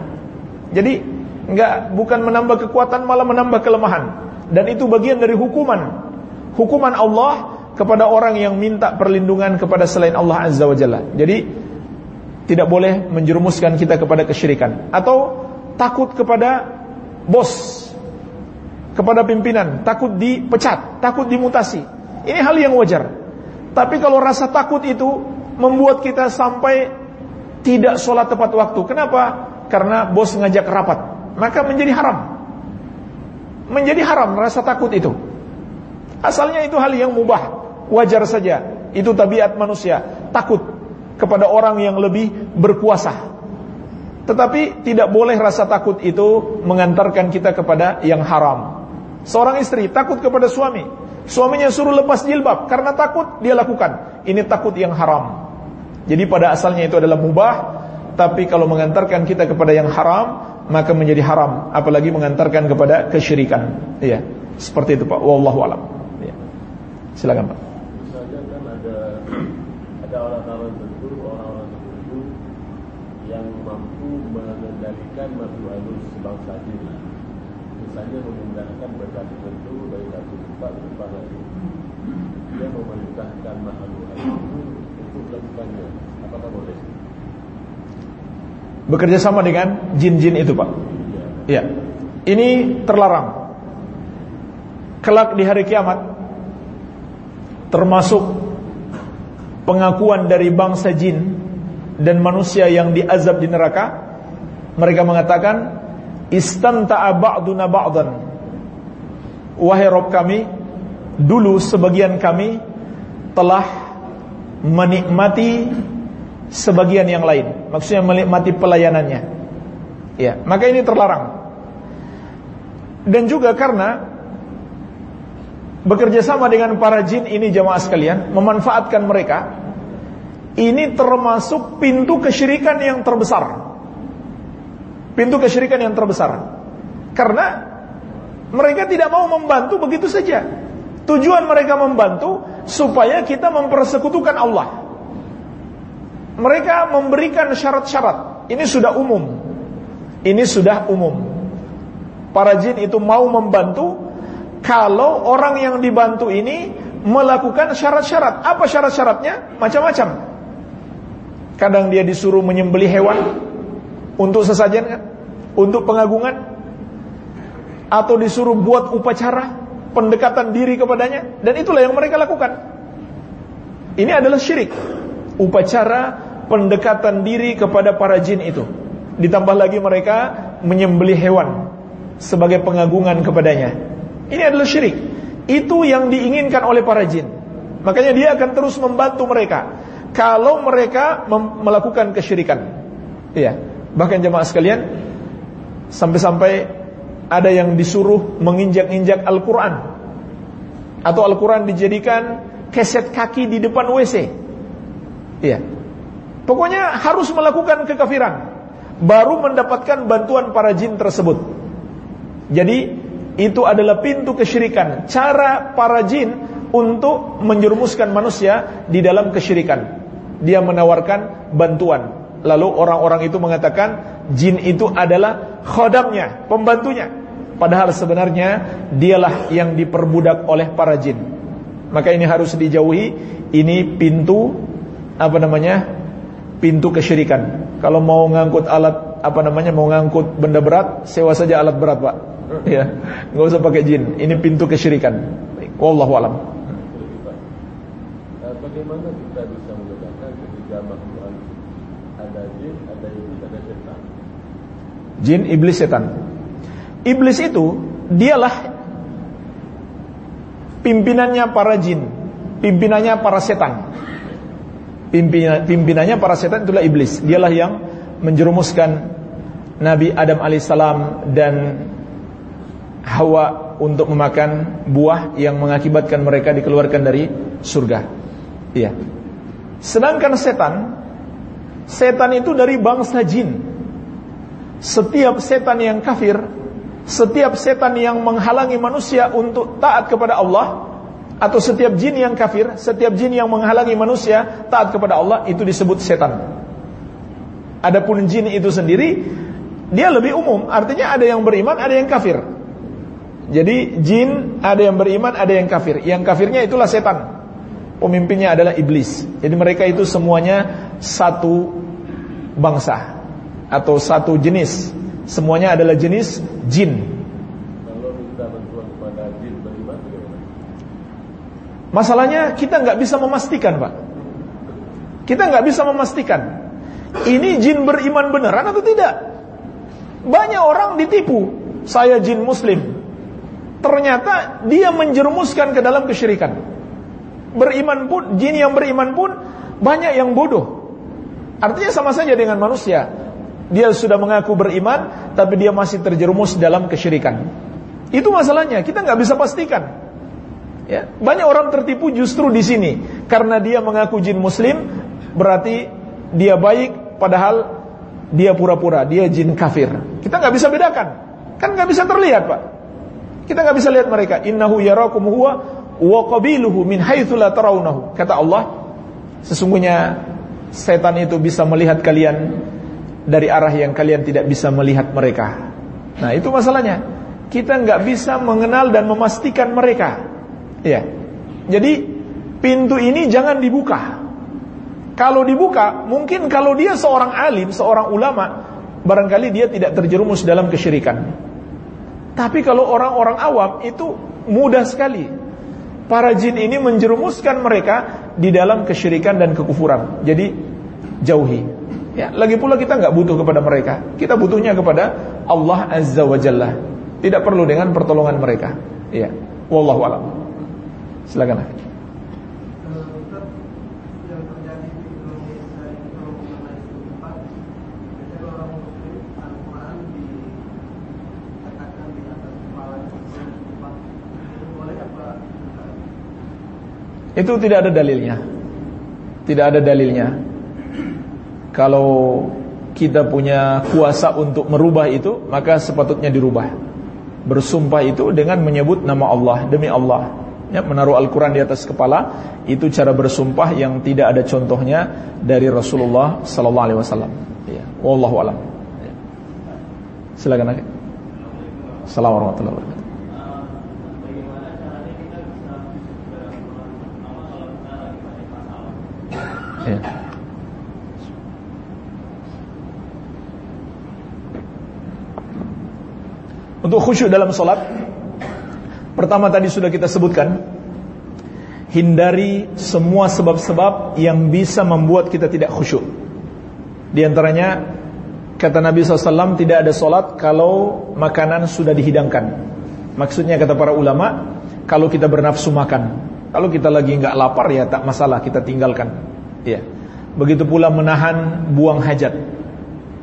Jadi enggak bukan menambah kekuatan malah menambah kelemahan. Dan itu bagian dari hukuman. Hukuman Allah kepada orang yang minta perlindungan kepada selain Allah Azza wa Jalla. Jadi tidak boleh menjerumuskan kita kepada kesyirikan atau takut kepada bos kepada pimpinan, takut dipecat, takut dimutasi. Ini hal yang wajar. Tapi kalau rasa takut itu membuat kita sampai tidak sholat tepat waktu. Kenapa? Karena bos ngajak rapat. Maka menjadi haram. Menjadi haram rasa takut itu. Asalnya itu hal yang mubah. Wajar saja. Itu tabiat manusia. Takut kepada orang yang lebih berkuasa. Tetapi tidak boleh rasa takut itu mengantarkan kita kepada yang haram. Seorang istri takut kepada suami. Suaminya suruh lepas jilbab karena takut dia lakukan. Ini takut yang haram. Jadi pada asalnya itu adalah mubah, tapi kalau mengantarkan kita kepada yang haram, maka menjadi haram, apalagi mengantarkan kepada kesyirikan. Iya. Seperti itu Pak. Wallahu alam. Iya. Silakan Pak. Misalnya kan ada ada orang-orang tertentu, orang-orang tertentu yang mampu mengendalikan makhluk halus sebangsa ini misalnya memindahkan benda tertentu dari satu tempat ke tempat lain dia memerintahkan makhluk itu untuk melakukannya apakah boleh bekerja sama dengan jin-jin itu pak. Ya. ini terlarang. Kelak di hari kiamat termasuk pengakuan dari bangsa jin dan manusia yang diazab di neraka mereka mengatakan istamta'a ba'duna ba'dan. Wahai Rabb kami dulu sebagian kami telah menikmati sebagian yang lain maksudnya menikmati pelayanannya ya maka ini terlarang dan juga karena bekerja sama dengan para jin ini jamaah sekalian memanfaatkan mereka ini termasuk pintu kesyirikan yang terbesar Pintu kesyirikan yang terbesar. Karena mereka tidak mau membantu begitu saja. Tujuan mereka membantu supaya kita mempersekutukan Allah. Mereka memberikan syarat-syarat. Ini sudah umum. Ini sudah umum. Para jin itu mau membantu kalau orang yang dibantu ini melakukan syarat-syarat. Apa syarat-syaratnya? Macam-macam. Kadang dia disuruh menyembeli hewan, untuk sesajen? Untuk pengagungan Atau disuruh buat upacara Pendekatan diri kepadanya Dan itulah yang mereka lakukan Ini adalah syirik. Upacara pendekatan diri kepada para jin itu. Ditambah lagi mereka menyembelih hewan sebagai pengagungan kepadanya. Ini adalah syirik. Itu yang diinginkan oleh para jin. Makanya dia akan terus membantu mereka kalau mereka melakukan kesyirikan. Iya. Bahkan jemaah sekalian sampai-sampai ada yang disuruh menginjak-injak Al-Qur'an. Atau Al-Qur'an dijadikan keset kaki di depan WC. Iya. Pokoknya harus melakukan kekafiran baru mendapatkan bantuan para jin tersebut. Jadi itu adalah pintu kesyirikan, cara para jin untuk menjerumuskan manusia di dalam kesyirikan. Dia menawarkan bantuan. Lalu orang-orang itu mengatakan jin itu adalah khodamnya, pembantunya. Padahal sebenarnya dialah yang diperbudak oleh para jin. Maka ini harus dijauhi. Ini pintu apa namanya? Pintu kesyirikan. Kalau mau ngangkut alat apa namanya mau ngangkut benda berat, sewa saja alat berat, Pak. Ya, nggak usah pakai jin. Ini pintu kesyirikan. Wallahu alam. Eh, bagaimana kita bisa membedakan ketika makhluk ada jin, ada iblis, ada setan? Jin, iblis, setan. Iblis itu dialah pimpinannya para jin, pimpinannya para setan pimpinan, pimpinannya para setan itulah iblis. Dialah yang menjerumuskan Nabi Adam alaihissalam dan Hawa untuk memakan buah yang mengakibatkan mereka dikeluarkan dari surga. Iya. Sedangkan setan, setan itu dari bangsa jin. Setiap setan yang kafir, setiap setan yang menghalangi manusia untuk taat kepada Allah, atau setiap jin yang kafir, setiap jin yang menghalangi manusia taat kepada Allah itu disebut setan. Adapun jin itu sendiri dia lebih umum, artinya ada yang beriman, ada yang kafir. Jadi jin ada yang beriman, ada yang kafir. Yang kafirnya itulah setan. Pemimpinnya adalah iblis. Jadi mereka itu semuanya satu bangsa atau satu jenis. Semuanya adalah jenis jin. Masalahnya kita nggak bisa memastikan, Pak. Kita nggak bisa memastikan ini jin beriman beneran atau tidak. Banyak orang ditipu. Saya jin Muslim. Ternyata dia menjerumuskan ke dalam kesyirikan. Beriman pun, jin yang beriman pun banyak yang bodoh. Artinya sama saja dengan manusia. Dia sudah mengaku beriman, tapi dia masih terjerumus dalam kesyirikan. Itu masalahnya. Kita nggak bisa pastikan. Ya, banyak orang tertipu justru di sini karena dia mengaku jin muslim berarti dia baik padahal dia pura-pura dia jin kafir. Kita nggak bisa bedakan, kan nggak bisa terlihat pak. Kita nggak bisa lihat mereka. Innahu yarakum huwa wa qabiluhu min haitsu tarawnahu. Kata Allah, sesungguhnya setan itu bisa melihat kalian dari arah yang kalian tidak bisa melihat mereka. Nah itu masalahnya. Kita nggak bisa mengenal dan memastikan mereka. Ya. Jadi pintu ini jangan dibuka. Kalau dibuka, mungkin kalau dia seorang alim, seorang ulama, barangkali dia tidak terjerumus dalam kesyirikan. Tapi kalau orang-orang awam itu mudah sekali. Para jin ini menjerumuskan mereka di dalam kesyirikan dan kekufuran. Jadi jauhi. Ya, lagi pula kita nggak butuh kepada mereka. Kita butuhnya kepada Allah Azza wa Jalla. Tidak perlu dengan pertolongan mereka. Ya. Wallahu a'lam. Silakan. Itu tidak ada dalilnya. Tidak ada dalilnya. Kalau kita punya kuasa untuk merubah itu, maka sepatutnya dirubah. Bersumpah itu dengan menyebut nama Allah demi Allah ya, menaruh Al-Quran di atas kepala itu cara bersumpah yang tidak ada contohnya dari Rasulullah Sallallahu Alaihi Wasallam. Ya. Wallahu alam. Ya. Silakan. Assalamualaikum warahmatullahi wabarakatuh. Ya. Untuk khusyuk dalam solat Pertama tadi sudah kita sebutkan hindari semua sebab-sebab yang bisa membuat kita tidak khusyuk. Di antaranya kata Nabi SAW tidak ada solat kalau makanan sudah dihidangkan. Maksudnya kata para ulama, kalau kita bernafsu makan, kalau kita lagi nggak lapar ya tak masalah kita tinggalkan. Ya. Begitu pula menahan buang hajat.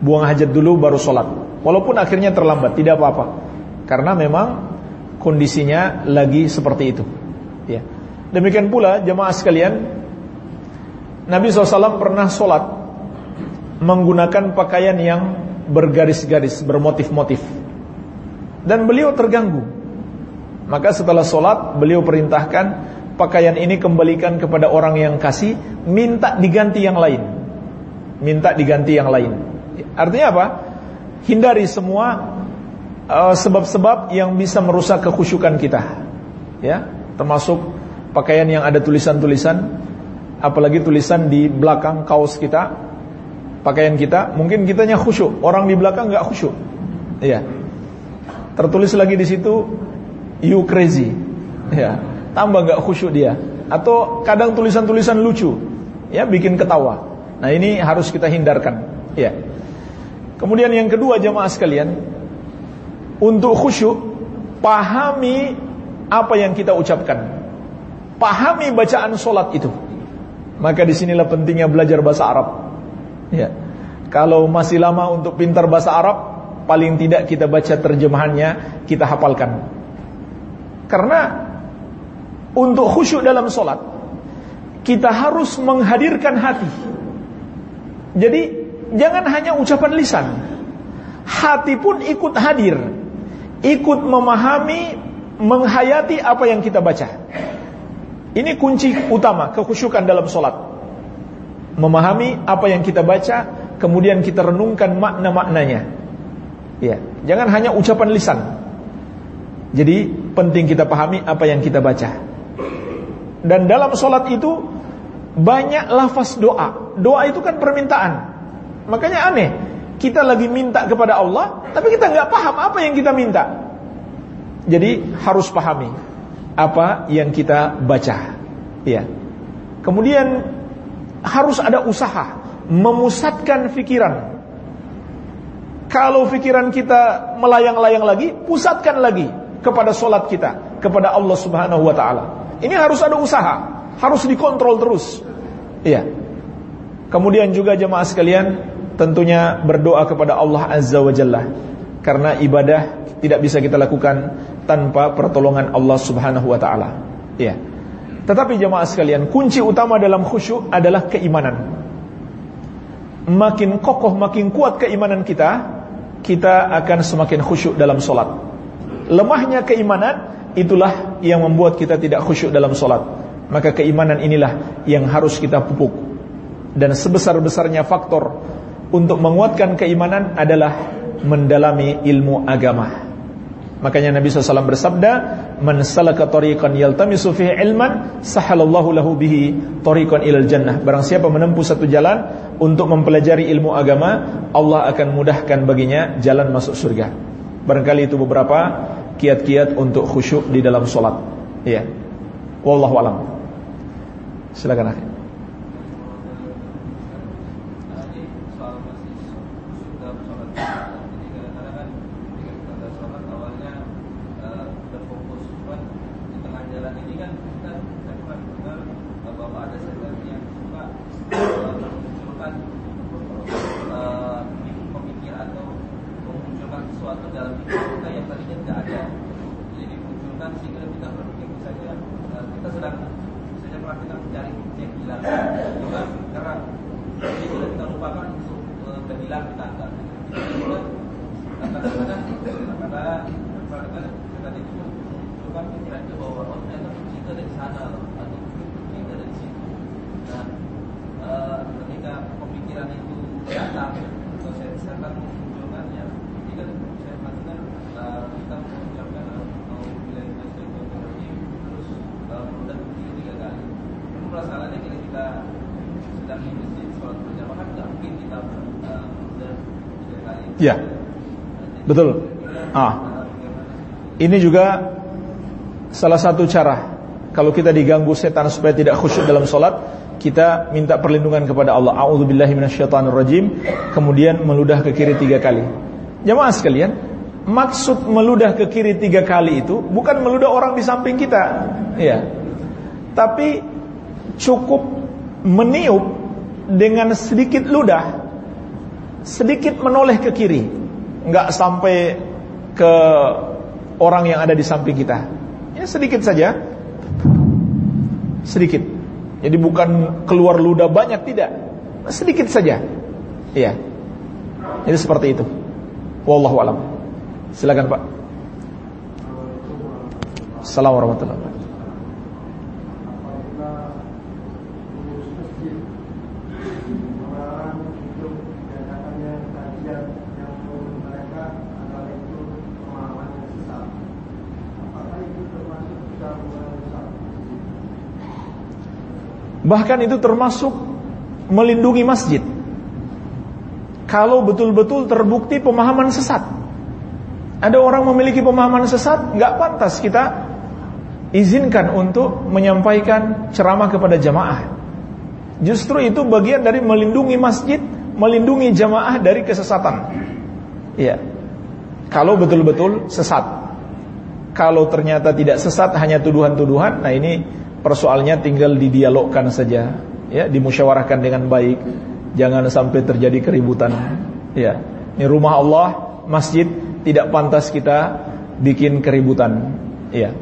Buang hajat dulu baru solat. Walaupun akhirnya terlambat, tidak apa-apa. Karena memang kondisinya lagi seperti itu. Ya. Demikian pula jemaah sekalian, Nabi SAW pernah sholat menggunakan pakaian yang bergaris-garis, bermotif-motif. Dan beliau terganggu. Maka setelah sholat, beliau perintahkan pakaian ini kembalikan kepada orang yang kasih, minta diganti yang lain. Minta diganti yang lain. Artinya apa? Hindari semua sebab-sebab uh, yang bisa merusak kekhusyukan kita. Ya, termasuk pakaian yang ada tulisan-tulisan, apalagi tulisan di belakang kaos kita, pakaian kita, mungkin kitanya khusyuk, orang di belakang nggak khusyuk. Iya. Tertulis lagi di situ you crazy. Ya, tambah nggak khusyuk dia. Atau kadang tulisan-tulisan lucu, ya bikin ketawa. Nah, ini harus kita hindarkan. Ya. Kemudian yang kedua jemaah sekalian, untuk khusyuk pahami apa yang kita ucapkan. Pahami bacaan solat itu. Maka di sinilah pentingnya belajar bahasa Arab. Ya. Kalau masih lama untuk pintar bahasa Arab, paling tidak kita baca terjemahannya, kita hafalkan. Karena untuk khusyuk dalam solat, kita harus menghadirkan hati. Jadi jangan hanya ucapan lisan, hati pun ikut hadir, ikut memahami, menghayati apa yang kita baca. Ini kunci utama kekhusyukan dalam solat. Memahami apa yang kita baca, kemudian kita renungkan makna-maknanya. Ya, jangan hanya ucapan lisan. Jadi penting kita pahami apa yang kita baca. Dan dalam solat itu banyak lafaz doa. Doa itu kan permintaan. Makanya aneh, kita lagi minta kepada Allah, tapi kita nggak paham apa yang kita minta. Jadi harus pahami apa yang kita baca. Ya. Kemudian harus ada usaha memusatkan pikiran. Kalau pikiran kita melayang-layang lagi, pusatkan lagi kepada solat kita, kepada Allah Subhanahu wa taala. Ini harus ada usaha, harus dikontrol terus. Iya. Kemudian juga jemaah sekalian, tentunya berdoa kepada Allah Azza wa Jalla. Karena ibadah tidak bisa kita lakukan tanpa pertolongan Allah Subhanahu wa taala. Ya. Tetapi jemaah sekalian, kunci utama dalam khusyuk adalah keimanan. Makin kokoh, makin kuat keimanan kita, kita akan semakin khusyuk dalam solat. Lemahnya keimanan, itulah yang membuat kita tidak khusyuk dalam solat. Maka keimanan inilah yang harus kita pupuk. Dan sebesar-besarnya faktor untuk menguatkan keimanan adalah mendalami ilmu agama. Makanya Nabi SAW bersabda, "Man salaka tariqan yaltamisu fihi ilman, sahalallahu lahu bihi tariqan ilal jannah." Barang siapa menempuh satu jalan untuk mempelajari ilmu agama, Allah akan mudahkan baginya jalan masuk surga. Barangkali itu beberapa kiat-kiat untuk khusyuk di dalam solat. Iya. Wallahu alam. Silakan akhir. Ya. Betul. Ah. Ini juga salah satu cara kalau kita diganggu setan supaya tidak khusyuk dalam solat, kita minta perlindungan kepada Allah. A'udzubillahi minasyaitonirrajim. Kemudian meludah ke kiri tiga kali. Jamaah sekalian, maksud meludah ke kiri tiga kali itu bukan meludah orang di samping kita, ya. Tapi cukup meniup dengan sedikit ludah, sedikit menoleh ke kiri, nggak sampai ke orang yang ada di samping kita. Ya sedikit saja, sedikit. Jadi bukan keluar ludah banyak tidak, sedikit saja. Iya. Jadi seperti itu. Wallahu alam. Silakan Pak. Assalamualaikum warahmatullahi. Bahkan itu termasuk melindungi masjid. Kalau betul-betul terbukti pemahaman sesat. Ada orang memiliki pemahaman sesat, nggak pantas kita izinkan untuk menyampaikan ceramah kepada jamaah. Justru itu bagian dari melindungi masjid, melindungi jamaah dari kesesatan. Iya. Kalau betul-betul sesat. Kalau ternyata tidak sesat hanya tuduhan-tuduhan, nah ini persoalnya tinggal didialogkan saja, ya, dimusyawarahkan dengan baik. Jangan sampai terjadi keributan. Ya. Ini rumah Allah, masjid tidak pantas kita bikin keributan. Ya.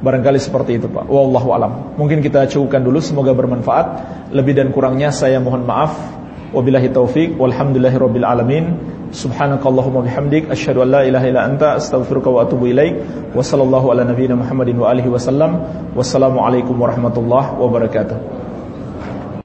Barangkali seperti itu, Pak. Wallahu alam. Mungkin kita cukupkan dulu semoga bermanfaat. Lebih dan kurangnya saya mohon maaf. Wabillahi taufik walhamdulillahirabbil alamin. Subhanakallahumma bihamdik asyhadu an la ilaha illa anta astaghfiruka wa atubu ilaik. Wa sallallahu ala nabiyyina Muhammadin wa alihi wasallam. Wassalamualaikum warahmatullahi wabarakatuh.